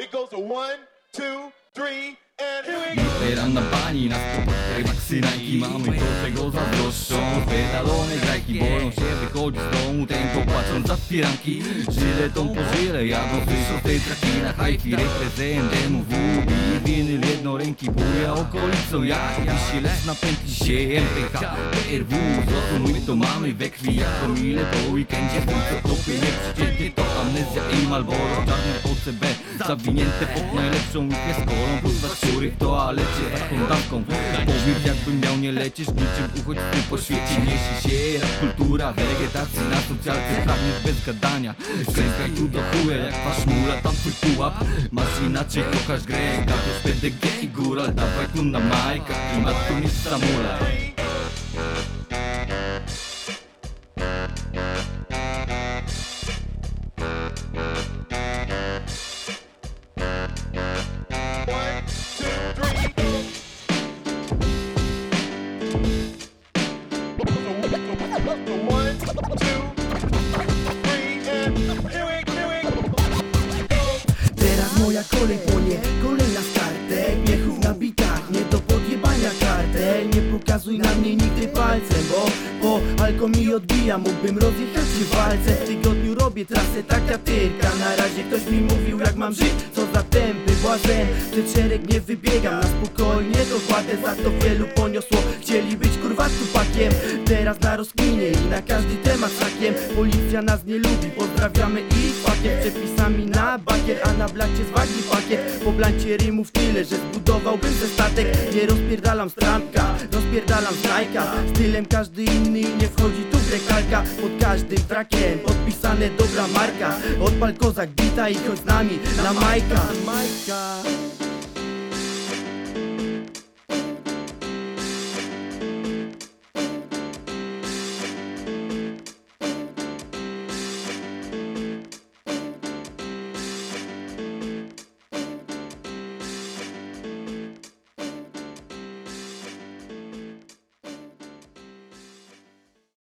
It goes to one, two, three, and here we go. Ranna pani na spotkach maksy Nike Mamy do czego zazdroszczą. Pedalone grajki boją się wychodzić z domu. Tempo patrząc za firanki. Żyletą po żyle Jadą słyszą w tej traki na hajki Reprezent MW i winyl jednoręki. Buja okolicą jak wisi Lecz napętli się MPH PRW Zrozummy to mamy we krwi. Jak promile po weekendzie Tylko topy nie przycięty To amnezja i Malboro Czarne OCB Zawinięte pod najlepszą łychę z kolą Plus dwa szczury w toalecie Taką dawką. Powiem jakbym miał nie lecieć Niczym uchodźcy po świecie. Niesie się rap, kultura Wegetacji na socjalce. Pragniesz bez gadania. Kręskaj tu do chuja jak twarz mula Tam twój pułap. Masz inaczej kochasz grę Gapiesz PDG i góral. Dawaj tu na majka Klimat tu niż samuraj Teraz moja kolej płonie, kolejna startek Miechów na bitach, nie do podjebania kartel Nie pokazuj na mnie nigdy palcem, bo po alko mi odbija Mógłbym rozjechać się w walce. W tygodniu robię trasę, taka tyrka. Na razie ktoś mi mówił jak mam żyć, co za tempy Błazen, przed szereg nie wybiegam Na spokojnie dokładę, za to wielu poniosło Teraz na rozkminie i na każdy temat sakiem Policja nas nie lubi, pozdrawiamy ich fakiem Przepisami na bakier, a na blacie z wagi pakiet. Po blancie rymów tyle, że zbudowałbym ze statek. Nie rozpierdalam stranka, rozpierdalam znajka Stylem każdy inny nie wchodzi tu w grę kalka Pod każdym trakiem podpisane dobra marka. Odpal kozak, bita i chodź z nami na Majka